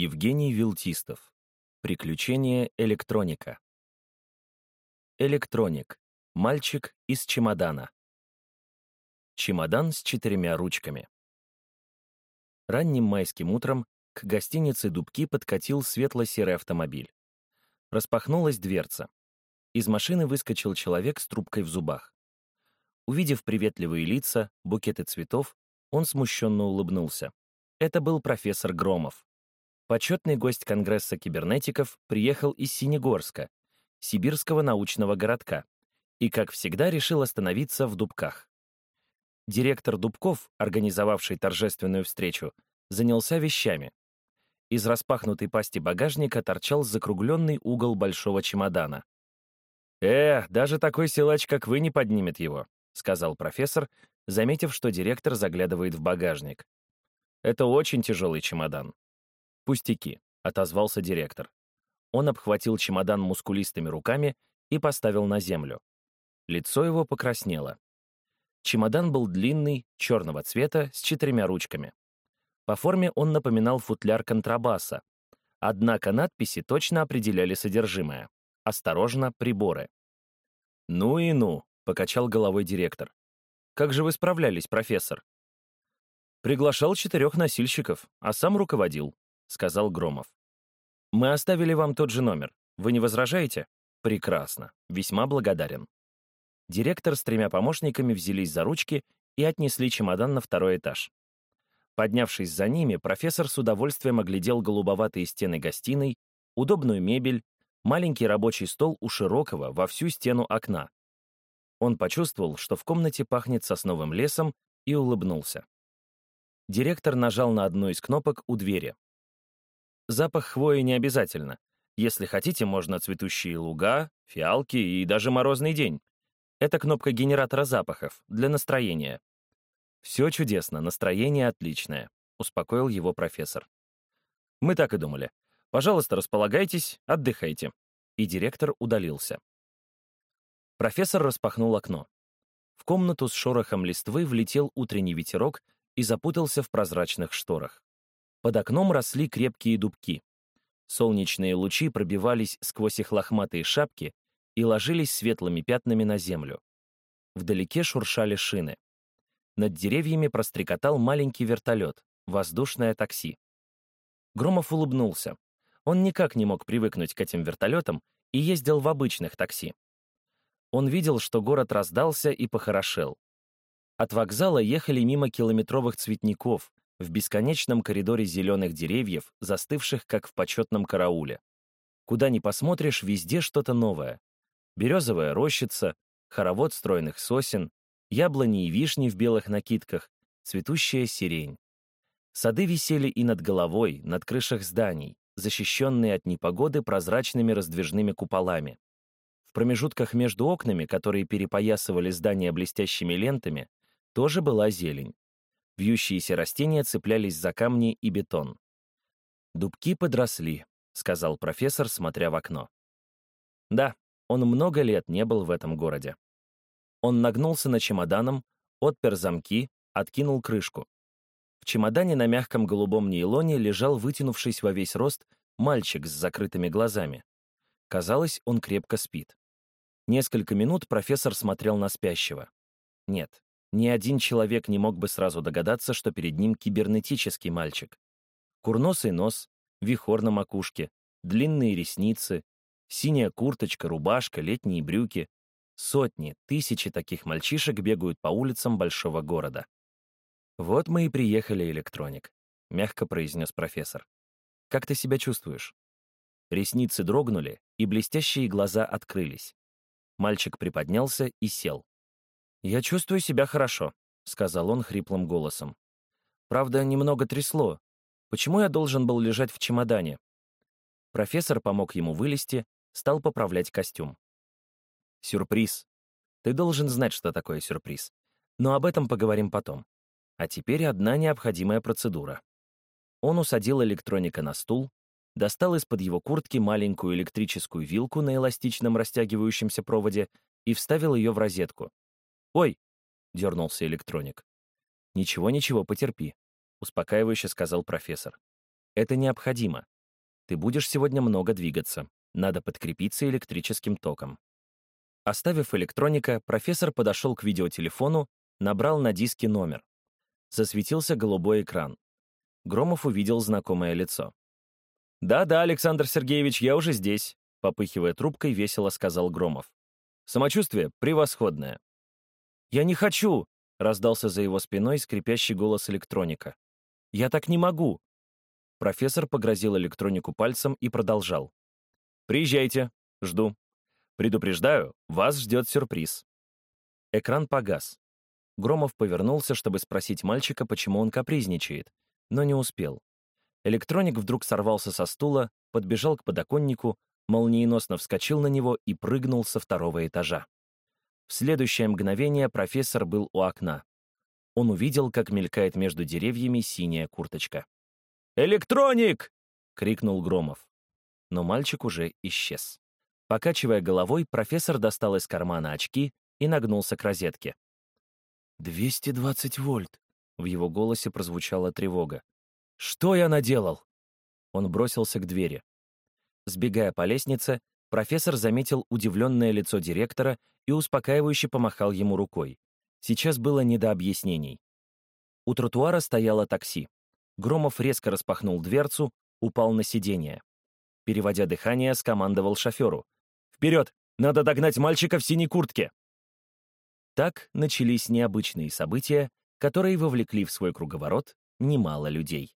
Евгений Вилтистов. Приключения электроника. Электроник. Мальчик из чемодана. Чемодан с четырьмя ручками. Ранним майским утром к гостинице «Дубки» подкатил светло-серый автомобиль. Распахнулась дверца. Из машины выскочил человек с трубкой в зубах. Увидев приветливые лица, букеты цветов, он смущенно улыбнулся. Это был профессор Громов. Почетный гость Конгресса кибернетиков приехал из Синегорска, сибирского научного городка, и, как всегда, решил остановиться в Дубках. Директор Дубков, организовавший торжественную встречу, занялся вещами. Из распахнутой пасти багажника торчал закругленный угол большого чемодана. «Э, даже такой силач, как вы, не поднимет его», — сказал профессор, заметив, что директор заглядывает в багажник. «Это очень тяжелый чемодан. «Пустяки», — отозвался директор. Он обхватил чемодан мускулистыми руками и поставил на землю. Лицо его покраснело. Чемодан был длинный, черного цвета, с четырьмя ручками. По форме он напоминал футляр контрабаса, однако надписи точно определяли содержимое. «Осторожно, приборы». «Ну и ну», — покачал головой директор. «Как же вы справлялись, профессор?» «Приглашал четырех носильщиков, а сам руководил», — сказал Громов. «Мы оставили вам тот же номер. Вы не возражаете?» «Прекрасно. Весьма благодарен». Директор с тремя помощниками взялись за ручки и отнесли чемодан на второй этаж. Поднявшись за ними, профессор с удовольствием оглядел голубоватые стены гостиной, удобную мебель, маленький рабочий стол у широкого во всю стену окна. Он почувствовал, что в комнате пахнет сосновым лесом, и улыбнулся. Директор нажал на одну из кнопок у двери. Запах хвои не обязательно. Если хотите, можно цветущие луга, фиалки и даже морозный день. Это кнопка генератора запахов, для настроения. «Все чудесно, настроение отличное», — успокоил его профессор. «Мы так и думали. Пожалуйста, располагайтесь, отдыхайте». И директор удалился. Профессор распахнул окно. В комнату с шорохом листвы влетел утренний ветерок и запутался в прозрачных шторах. Под окном росли крепкие дубки. Солнечные лучи пробивались сквозь их лохматые шапки и ложились светлыми пятнами на землю. Вдалеке шуршали шины. Над деревьями прострекотал маленький вертолет, воздушное такси. Громов улыбнулся. Он никак не мог привыкнуть к этим вертолетам и ездил в обычных такси. Он видел, что город раздался и похорошел. От вокзала ехали мимо километровых цветников, в бесконечном коридоре зеленых деревьев, застывших как в почетном карауле. Куда ни посмотришь, везде что-то новое. Березовая рощица, хоровод стройных сосен, яблони и вишни в белых накидках, цветущая сирень. Сады висели и над головой, над крышах зданий, защищенные от непогоды прозрачными раздвижными куполами. В промежутках между окнами, которые перепоясывали здания блестящими лентами, тоже была зелень. Вьющиеся растения цеплялись за камни и бетон. «Дубки подросли», — сказал профессор, смотря в окно. Да, он много лет не был в этом городе. Он нагнулся на чемоданом, отпер замки, откинул крышку. В чемодане на мягком голубом нейлоне лежал, вытянувшись во весь рост, мальчик с закрытыми глазами. Казалось, он крепко спит. Несколько минут профессор смотрел на спящего. Нет, ни один человек не мог бы сразу догадаться, что перед ним кибернетический мальчик. Курносый нос, вихор на макушке, длинные ресницы, синяя курточка, рубашка, летние брюки. Сотни, тысячи таких мальчишек бегают по улицам большого города. «Вот мы и приехали, электроник», — мягко произнес профессор. «Как ты себя чувствуешь?» Ресницы дрогнули, и блестящие глаза открылись. Мальчик приподнялся и сел. «Я чувствую себя хорошо», — сказал он хриплым голосом. «Правда, немного трясло. Почему я должен был лежать в чемодане?» Профессор помог ему вылезти, стал поправлять костюм. «Сюрприз. Ты должен знать, что такое сюрприз. Но об этом поговорим потом. А теперь одна необходимая процедура». Он усадил электроника на стул, достал из-под его куртки маленькую электрическую вилку на эластичном растягивающемся проводе и вставил ее в розетку, «Ой!» — дернулся электроник. «Ничего, ничего, потерпи», — успокаивающе сказал профессор. Это необходимо. Ты будешь сегодня много двигаться. Надо подкрепиться электрическим током. Оставив электроника, профессор подошел к видеотелефону, набрал на диске номер. Засветился голубой экран. Громов увидел знакомое лицо. «Да-да, Александр Сергеевич, я уже здесь», — попыхивая трубкой, весело сказал Громов. «Самочувствие превосходное». «Я не хочу!» — раздался за его спиной скрипящий голос электроника. «Я так не могу!» Профессор погрозил электронику пальцем и продолжал. «Приезжайте. Жду. Предупреждаю, вас ждет сюрприз». Экран погас. Громов повернулся, чтобы спросить мальчика, почему он капризничает, но не успел. Электроник вдруг сорвался со стула, подбежал к подоконнику, молниеносно вскочил на него и прыгнул со второго этажа. В следующее мгновение профессор был у окна. Он увидел, как мелькает между деревьями синяя курточка. «Электроник!» — крикнул Громов. Но мальчик уже исчез. Покачивая головой, профессор достал из кармана очки и нагнулся к розетке. «220 вольт!» — в его голосе прозвучала тревога. «Что я наделал?» Он бросился к двери. Сбегая по лестнице, профессор заметил удивленное лицо директора и успокаивающе помахал ему рукой. Сейчас было не до объяснений. У тротуара стояло такси. Громов резко распахнул дверцу, упал на сиденье. Переводя дыхание, скомандовал шоферу. «Вперед! Надо догнать мальчика в синей куртке!» Так начались необычные события, которые вовлекли в свой круговорот немало людей.